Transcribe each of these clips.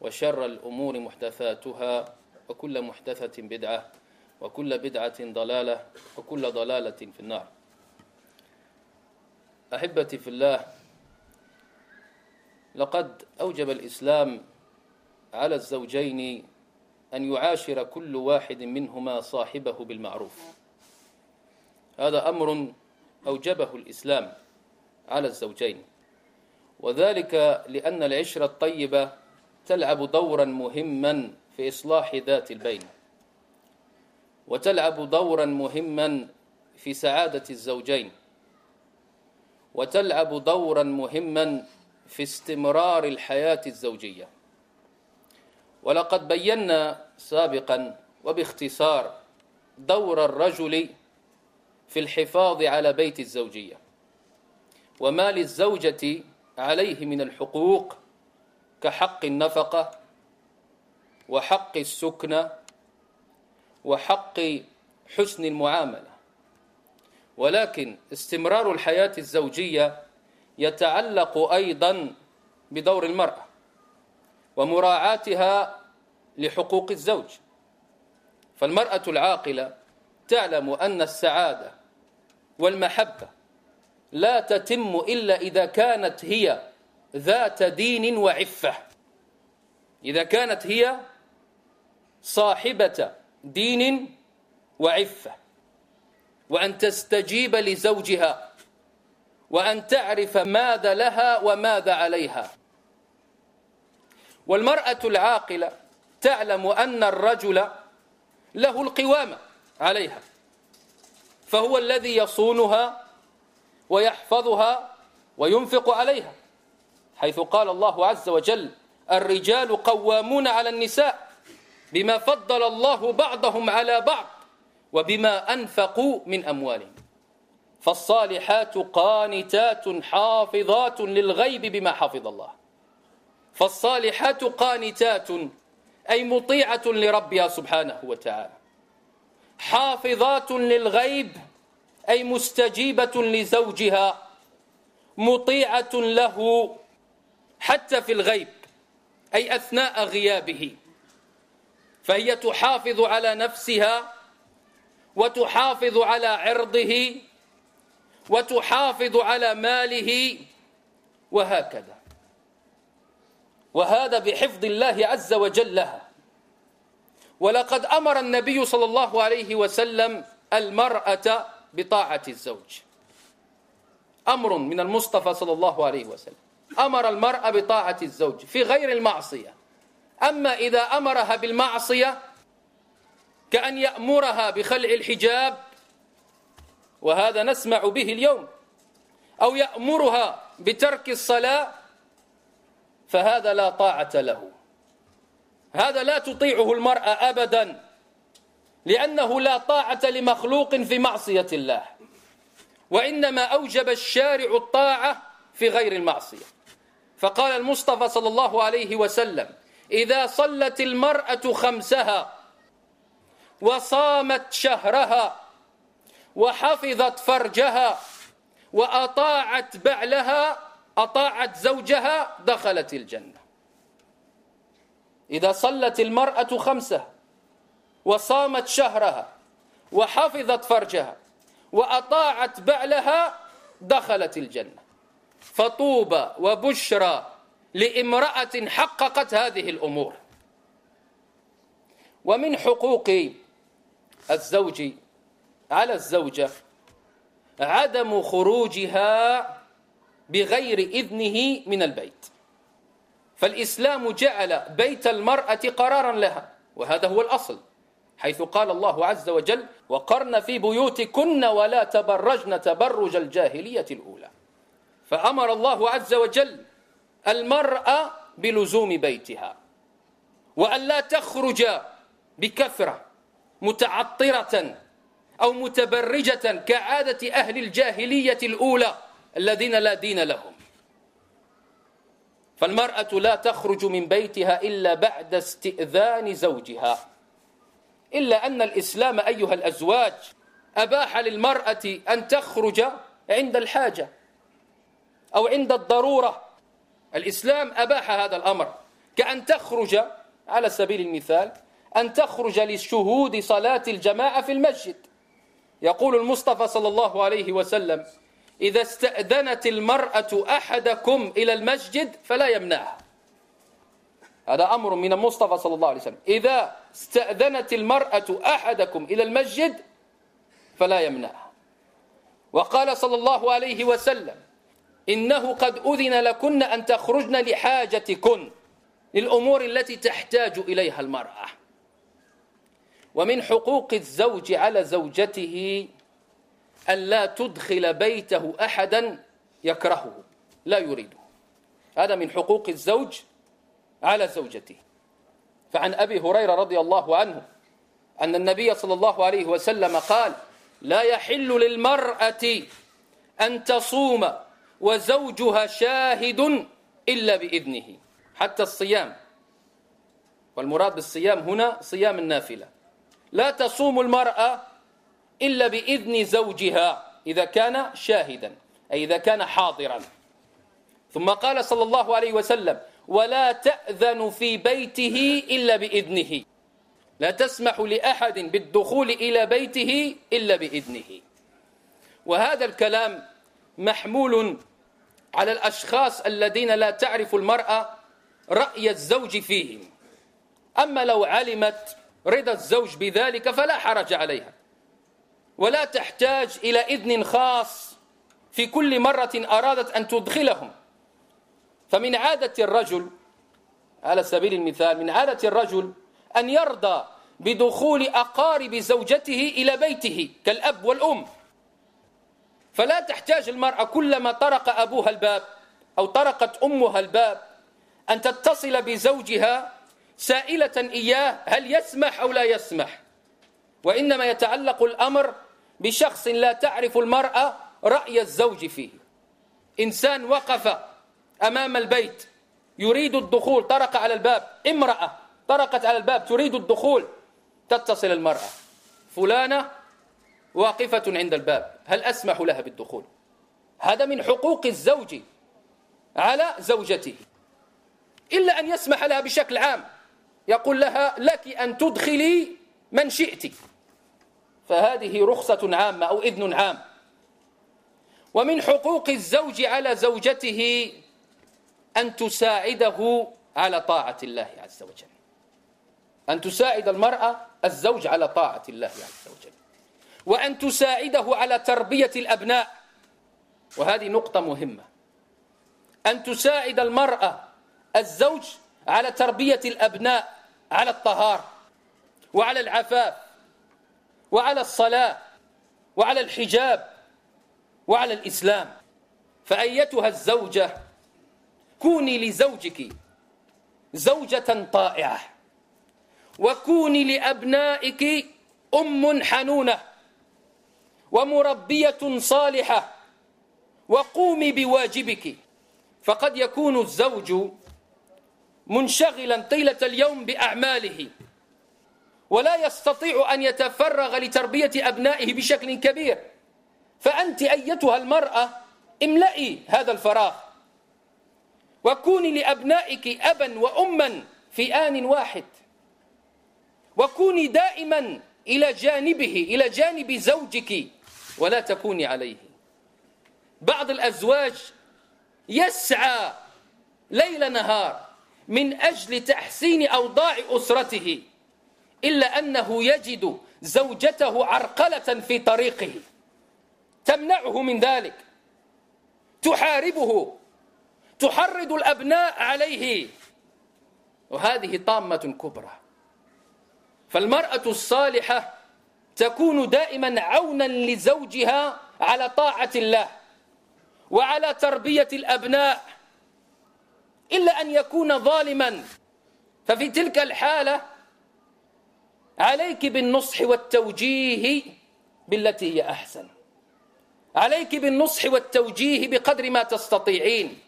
وشر الأمور محدثاتها وكل محدثة بدعة وكل بدعة ضلالة وكل ضلالة في النار. أحبتي في الله لقد أوجب الإسلام على الزوجين أن يعاشر كل واحد منهما صاحبه بالمعروف. هذا أمر أوجبه الإسلام على الزوجين وذلك لأن العشرة الطيبة تلعب دورا مهما في إصلاح ذات البين وتلعب دورا مهما في سعادة الزوجين وتلعب دورا مهما في استمرار الحياة الزوجية. ولقد بينا سابقا وباختصار دور الرجل في الحفاظ على بيت الزوجية وما للزوجة عليه من الحقوق كحق النفقة وحق السكنة وحق حسن المعاملة. ولكن استمرار الحياة الزوجية يتعلق أيضا بدور المرأة ومراعاتها لحقوق الزوج. فالمرأة العاقلة تعلم أن السعادة والمحبة لا تتم إلا إذا كانت هي ذات دين وعفة. إذا كانت هي صاحبة دين وعفة وأن تستجيب لزوجها وأن تعرف ماذا لها وماذا عليها. والمرأة العاقلة تعلم أن الرجل له القوامة عليها فهو الذي يصونها ويحفظها وينفق عليها. حيث قال الله عز وجل الرجال قوامون على النساء بما فضل الله بعضهم على بعض وبما أنفقوا من أموالهم. فالصالحات قانتات حافظات للغيب بما حفظ الله. فالصالحات قانتات أي مطيعة لربها سبحانه وتعالى. حافظات للغيب أي مستجيبة لزوجها. مطيعة له حتى في الغيب أي أثناء غيابه. فهي تحافظ على نفسها وتحافظ على عرضه وتحافظ على ماله وهكذا. وهذا بحفظ الله عز وجل. لها ولقد أمر النبي صلى الله عليه وسلم المرأة بطاعة الزوج. أمر من المصطفى صلى الله عليه وسلم. أمر المرأة بطاعة الزوج في غير المعصية. أما إذا أمرها بالمعصية كأن يأمرها بخلع الحجاب وهذا نسمع به اليوم. أو يأمرها بترك الصلاة فهذا لا طاعة له. هذا لا تطيعه المرأة أبدا لأنه لا طاعة لمخلوق في معصية الله. وإنما أوجب الشارع الطاعة في غير المعصية. فقال المصطفى صلى الله عليه وسلم إذا صلت المرأة خمسها وصامت شهرها وحفظت فرجها وأطاعت بعلها أطاعت زوجها دخلت الجنة. إذا صلت المرأة خمسها وصامت شهرها وحفظت فرجها وأطاعت بعلها دخلت الجنة. فطوبى وبشرى لامرأة حققت هذه الأمور. ومن حقوق الزوج على الزوجة عدم خروجها بغير إذنه من البيت. فالإسلام جعل بيت المرأة قرارا لها وهذا هو الأصل حيث قال الله عز وجل وقرن في بيوتكن ولا تبرجن تبرج الجاهلية الأولى. فأمر الله عز وجل المرأة بلزوم بيتها وأن لا تخرج بكثرة متعطرة أو متبرجة كعادة أهل الجاهلية الأولى الذين لا دين لهم. فالمرأة لا تخرج من بيتها إلا بعد استئذان زوجها. إلا أن الإسلام أيها الأزواج أباح للمرأة أن تخرج عند الحاجة. أو عند الضرورة. الإسلام أباح هذا الأمر. كأن تخرج على سبيل المثال أن تخرج لشهود صلاة الجماعة في المسجد. يقول المصطفى صلى الله عليه وسلم إذا استأذنت المرأة أحدكم إلى المسجد فلا يمنعها. هذا أمر من المصطفى صلى الله عليه وسلم. إذا استأذنت المرأة أحدكم إلى المسجد فلا يمنعها. وقال صلى الله عليه وسلم إنه قد أذن لكن أن تخرجن لحاجتكن للأمور التي تحتاج إليها المرأة. ومن حقوق الزوج على زوجته أن لا تدخل بيته أحدا يكرهه لا يريده هذا من حقوق الزوج على زوجته. فعن أبي هريرة رضي الله عنه أن النبي صلى الله عليه وسلم قال لا يحل للمرأة أن تصوم وزوجها شاهد إلا بإذنه. حتى الصيام. والمراد بالصيام هنا صيام النافلة. لا تصوم المرأة إلا بإذن زوجها إذا كان شاهدا أي إذا كان حاضرا. ثم قال صلى الله عليه وسلم ولا تأذن في بيته إلا بإذنه. لا تسمح لأحد بالدخول إلى بيته إلا بإذنه. وهذا الكلام محمول على الأشخاص الذين لا تعرف المرأة رأي الزوج فيهم. أما لو علمت رضا الزوج بذلك فلا حرج عليها. ولا تحتاج إلى إذن خاص في كل مرة أرادت أن تدخلهم. فمن عادة الرجل على سبيل المثال من عادة الرجل أن يرضى بدخول أقارب زوجته إلى بيته كالأب والأم. فلا تحتاج المرأة كلما طرق أبوها الباب أو طرقت أمها الباب أن تتصل بزوجها سائلة إياه هل يسمح أو لا يسمح. وإنما يتعلق الأمر بشخص لا تعرف المرأة رأي الزوج فيه. إنسان وقف أمام البيت يريد الدخول طرق على الباب امرأة طرقت على الباب تريد الدخول تتصل المرأة. فلانة واقفة عند الباب. هل أسمح لها بالدخول؟ هذا من حقوق الزوج على زوجته. إلا أن يسمح لها بشكل عام. يقول لها لك أن تدخلي من شئت. فهذه رخصة عامة أو إذن عام. ومن حقوق الزوج على زوجته أن تساعده على طاعة الله عز وجل. أن تساعد المرأة الزوج على طاعة الله عز وجل. وأن تساعده على تربية الأبناء. وهذه نقطة مهمة. أن تساعد المرأة الزوج على تربية الأبناء على الطهارة وعلى العفاف وعلى الصلاة وعلى الحجاب وعلى الإسلام. فأيتها الزوجة كوني لزوجك زوجة طائعة وكوني لأبنائك أم حنونة. ومربية صالحة. وقومي بواجبك. فقد يكون الزوج منشغلا طيلة اليوم بأعماله. ولا يستطيع أن يتفرغ لتربية أبنائه بشكل كبير. فأنت أيتها المرأة املئي هذا الفراغ. وكوني لأبنائك أبا وأما في آن واحد. وكوني دائما إلى جانبه إلى جانب زوجك. ولا تكوني عليه. بعض الأزواج يسعى ليل نهار من أجل تحسين أوضاع أسرته إلا أنه يجد زوجته عرقلة في طريقه. تمنعه من ذلك. تحاربه. تحرض الأبناء عليه. وهذه طامة كبرى. فالمرأة الصالحة تكون دائما عونا لزوجها على طاعة الله وعلى تربية الأبناء إلا أن يكون ظالما. ففي تلك الحالة عليك بالنصح والتوجيه بالتي هي أحسن. عليك بالنصح والتوجيه بقدر ما تستطيعين.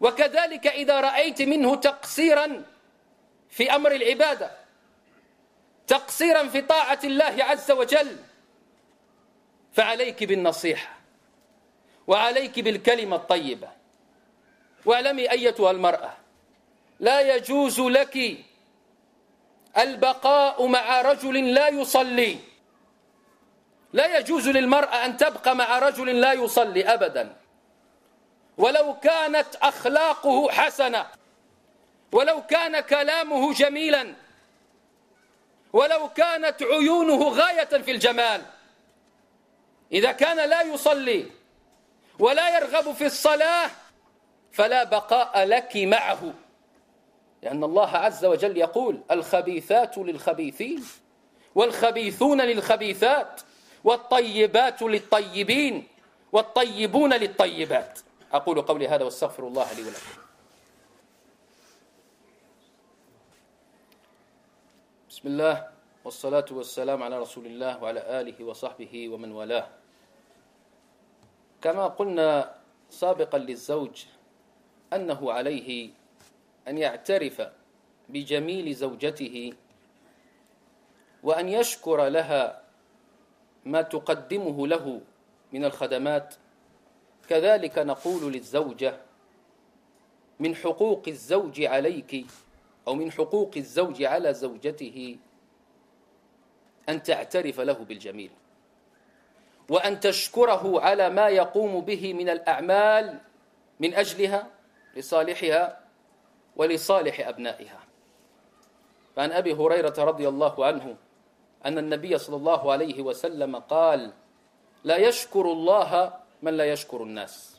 وكذلك إذا رأيت منه تقصيرا في أمر العبادة تقصيرا في طاعة الله عز وجل فعليك بالنصيحة وعليك بالكلمة الطيبة. واعلمي أيتها المرأة لا يجوز لك البقاء مع رجل لا يصلي. لا يجوز للمرأة أن تبقى مع رجل لا يصلي أبدا. ولو كانت أخلاقه حسنة ولو كان كلامه جميلا ولو كانت عيونه غاية في الجمال. إذا كان لا يصلي ولا يرغب في الصلاة فلا بقاء لك معه. لأن الله عز وجل يقول الخبيثات للخبيثين والخبيثون للخبيثات والطيبات للطيبين والطيبون للطيبات. أقول قولي هذا واستغفر الله لي ولكم. بسم الله والصلاة والسلام على رسول الله وعلى آله وصحبه ومن والاه. كما قلنا سابقا للزوج أنه عليه أن يعترف بجميل زوجته وأن يشكر لها ما تقدمه له من الخدمات. كذلك نقول للزوجة من حقوق الزوج عليك أو من حقوق الزوج على زوجته أن تعترف له بالجميل وأن تشكره على ما يقوم به من الأعمال من أجلها لصالحها ولصالح أبنائها. فعن أبي هريرة رضي الله عنه أن النبي صلى الله عليه وسلم قال لا يشكر الله من لا يشكر الناس.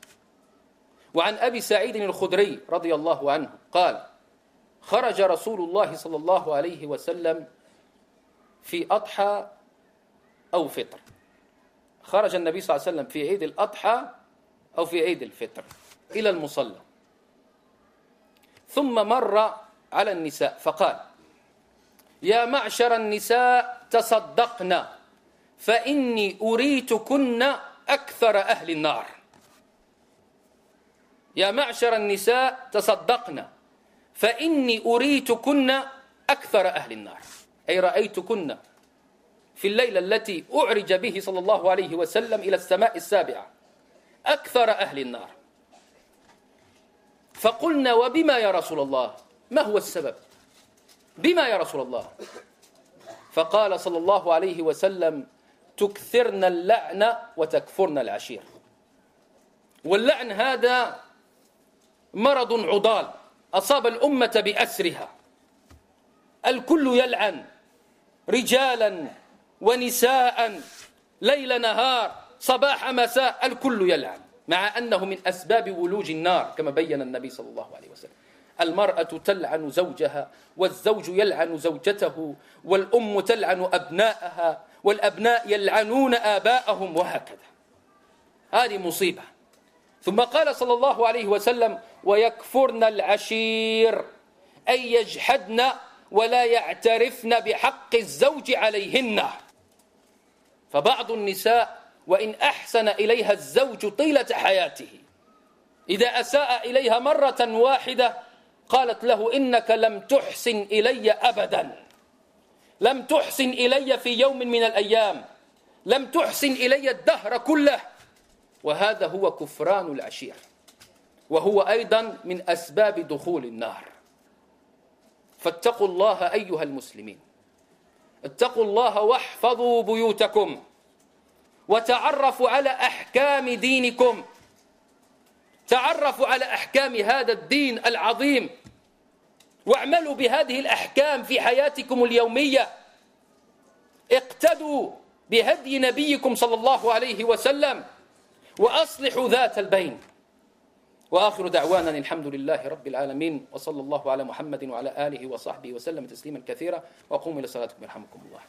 وعن أبي سعيد الخدري رضي الله عنه قال خرج رسول الله صلى الله عليه وسلم في أضحى أو فطر. خرج النبي صلى الله عليه وسلم في عيد الأضحى أو في عيد الفطر إلى المصلى. ثم مر على النساء فقال يا معشر النساء تصدقنا فإني أريتكن أكثر أهل النار. يا معشر النساء تصدقنا فإني أريتكن أكثر أهل النار. أي رأيتكن في الليلة التي أعرج به صلى الله عليه وسلم إلى السماء السابعة أكثر أهل النار. فقلنا وبما يا رسول الله؟ ما هو السبب؟ بما يا رسول الله؟ فقال صلى الله عليه وسلم تكثرن اللعن وتكفرن العشير. واللعن هذا مرض عضال. أصاب الأمة بأسرها. الكل يلعن رجالا ونساء ليل نهار صباح مساء الكل يلعن مع أنه من أسباب ولوج النار كما بين النبي صلى الله عليه وسلم. المرأة تلعن زوجها والزوج يلعن زوجته والأم تلعن أبناءها والأبناء يلعنون آباءهم وهكذا. هذه مصيبة. ثم قال صلى الله عليه وسلم ويكفرن العشير أي يجحدن ولا يعترفن بحق الزوج عليهن. فبعض النساء وإن أحسن إليها الزوج طيلة حياته. إذا أساء إليها مرة واحدة قالت له إنك لم تحسن إلي أبدا. لم تحسن إلي في يوم من الأيام. لم تحسن إلي الدهر كله. وهذا هو كفران العشير. وهو أيضا من أسباب دخول النار. فاتقوا الله أيها المسلمين. اتقوا الله واحفظوا بيوتكم. وتعرفوا على أحكام دينكم. تعرفوا على أحكام هذا الدين العظيم. واعملوا بهذه الأحكام في حياتكم اليومية. اقتدوا بهدي نبيكم صلى الله عليه وسلم. وأصلحوا ذات البين. وآخر دعوانا الحمد لله رب العالمين وصلى الله على محمد وعلى آله وصحبه وسلم تسليما كثيرا وقوموا إلى صلاتكم يرحمكم الله.